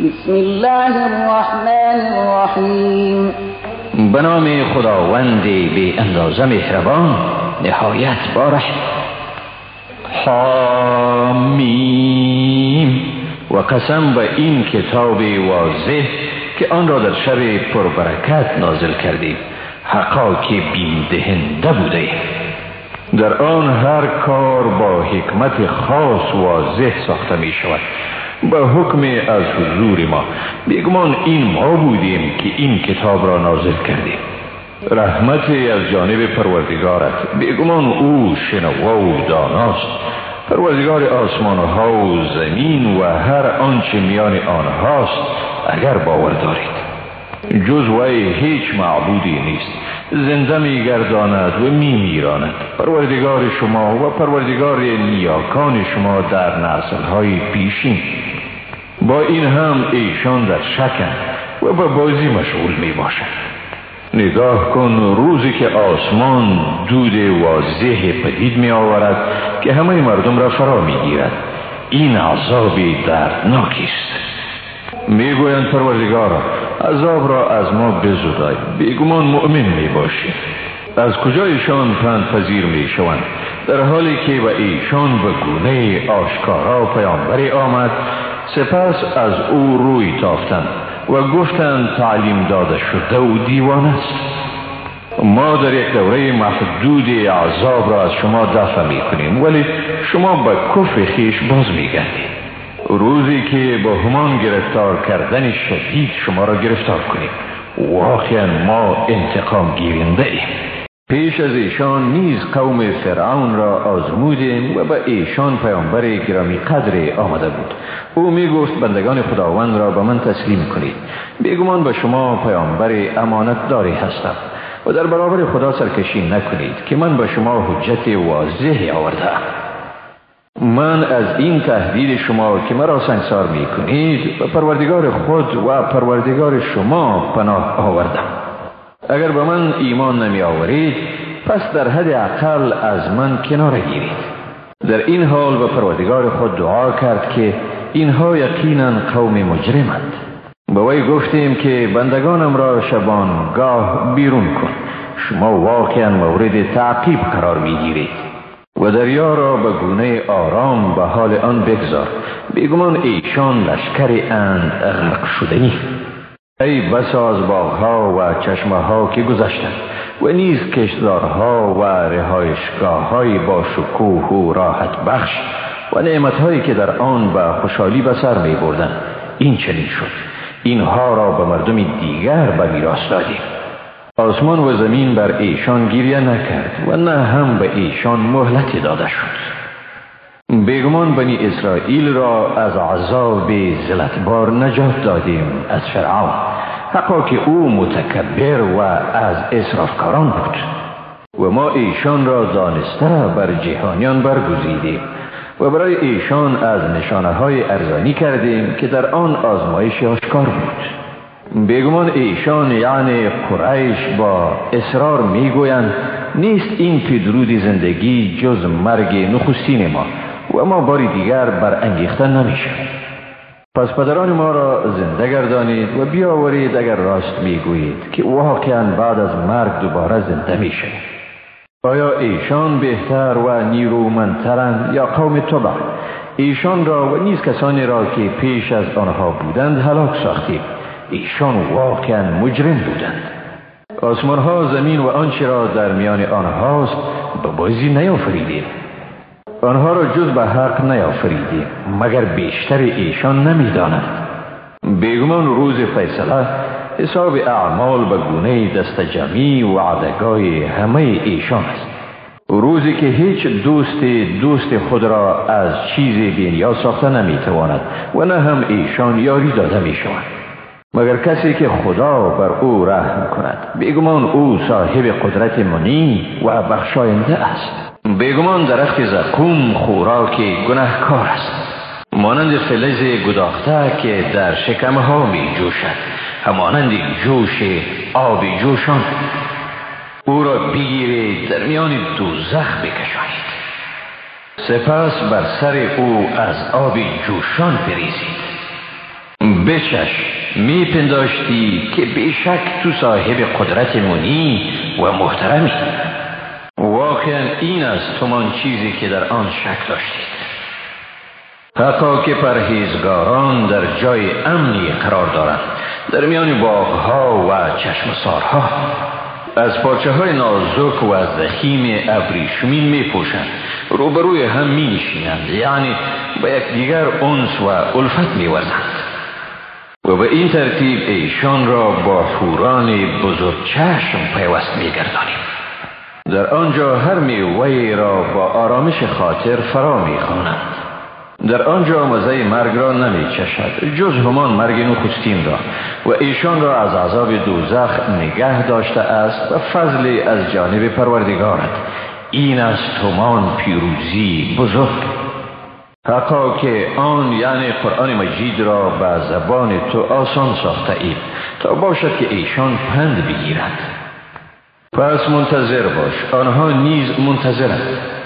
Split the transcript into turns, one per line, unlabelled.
بسم الله الرحمن الرحیم
به نام خداوند بی اندازه مهربان نهایت باره حامیم. و قسم به این کتاب واضح که آن را در شب پربرکت نازل کردیم. حقا که بیم دهنده بوده. در آن هر کار با حکمت خاص واضح ساخته می شود به حکم از حضور ما. بیگمان این ما بودیم که این کتاب را نازل کردیم. رحمت از جانب پروردگارت. بیگمان او شنوا و داناست. پروردگار آسمان ها و زمین و هر آنچه میان آنهاست اگر باور دارید. جز وی هیچ معبودی نیست. زنده میگرداند و میمیراند پروردگار شما و پروردگار نیاکان شما در نسل های پیشین. با این هم ایشان در شکن و به بازی مشغول می باشند نگاه کن روزی که آسمان دود واضح پدید می آورد که همه مردم را فرا می گیرد. این عذابی دردناکی است. می‌گویند پروردگارا عذاب را از ما بزدای. بیگمان مؤمن می باشی. از کجا ایشان پند پذیر می شوند؟ در حالی که به ایشان به گونه آشکارا پیامبری آمد سپس از او روی تافتند و گفتند تعلیم داده شده و دیوان است. ما در یک دوره محدود عذاب را از شما دفع می کنیم ولی شما به کف خیش باز می گردید. روزی که با همان گرفتار کردن شدید شما را گرفتار کنیم. واقعا ما انتقام گیرنده ایم. پیش از ایشان نیز قوم فرعون را آزمودیم و به ایشان پیامبر گرامی قدر آمده بود. او می گفت بندگان خداوند را به من تسلیم کنید. بیگمان به شما پیامبر امانت داری هستم و در برابر خدا سرکشی نکنید که من به شما حجت واضحی آورده من از این تهدید شما که مرا سنگسار می کنید و پروردگار خود و پروردگار شما پناه آوردم. اگر به من ایمان نمی آورید پس در حد اقل از من کنار گیرید. در این حال به پروردگار خود دعا کرد که اینها یقینا قوم مجرمند. به وی گفتیم که بندگانم را شبانگاه بیرون کن. شما واقعا مورد تعقیب قرار می‌گیرید. و دریا را به گونه آرام به حال آن بگذار. بیگمان ایشان لشکر اند غرق شدنی. ای بسا از باغها و چشمه ها که گذشتند و نیز کشدارها و رهایشگاه های با شکوه و راحت بخش و نعمت که در آن به خوشحالی به سر می بردن. این چنین شد. اینها را به مردم دیگر به میراث دادیم. آسمان و زمین بر ایشان گیریه نکرد و نه هم به ایشان مهلتی داده شد. بیگمان بنی اسرائیل را از عذاب زلتبار نجات دادیم از فرعون. حقا که او متکبر و از اسرافکاران بود. و ما ایشان را دانسته بر جهانیان برگزیدیم و برای ایشان از نشانه های ارزانی کردیم که در آن آزمایش آشکار بود. بیگمان ایشان یعنی قریش با اصرار می‌گویند نیست این پیدرود زندگی جز مرگ نخستین ما. و ما باری دیگر بر انگیختن نمیشه. پس پدران ما را زنده گردانید و بیاورید اگر راست می‌گویید که واقعا بعد از مرگ دوباره زنده میشه. آیا ایشان بهتر و نیرومندترند یا قوم تبع ایشان را و نیز کسانی را که پیش از آنها بودند هلاک ساختیم. ایشان واقعا مجرم بودند. آسمان ها زمین و آنچه را در میان آنهاست به بازی نیافریدیم. آنها را جز به حق نیافریدیم مگر بیشتر ایشان نمی‌دانند. بیگمان روز فیصله حساب اعمال به گونه دست جمعی و عدگاه همه ایشان است. روزی که هیچ دوست دوست خود را از چیز بینیا ساخته نمی‌تواند و نه هم ایشان یاری داده می مگر کسی که خدا بر او رحم کند؟ بیگمان او صاحب قدرت منی و بخشاینده است. بیگمان درخت زقوم خوراک گناهکار است. مانند فلز گداخته که در شکم ها می جوشد همانند جوش آب جوشان. او را بگیرید در میان دوزخ بکشانید سپس بر سر او از آب جوشان بریزید. بچش. میپنداشتی که بیشک تو صاحب قدرت مونی و محترمی. واقعا این است تمان چیزی که در آن شک داشتید حقا که پرهیزگاران در جای امنی قرار دارند. در میان باغها و چشم سارها از پارچه های نازک و از دخیم ابریشمین می پوشند روبروی هم می نشینند یعنی با دیگر انس و الفت می ورزند و به این ترتیب ایشان را با حوران بزرگ چشم پیوست می گردانیم در آنجا هر میوه را با آرامش خاطر فرا می خانند در آنجا مزه مرگ را نمی چشد جز همان مرگ نخستین را. و ایشان را از عذاب دوزخ نگه داشته است و فضلی از جانب پروردگارت. این است تومان پیروزی بزرگ. حقا که آن یعنی قرآن مجید را به زبان تو آسان ساخته اید تا باشد که ایشان پند بگیرند پس منتظر باش. آنها نیز منتظرند.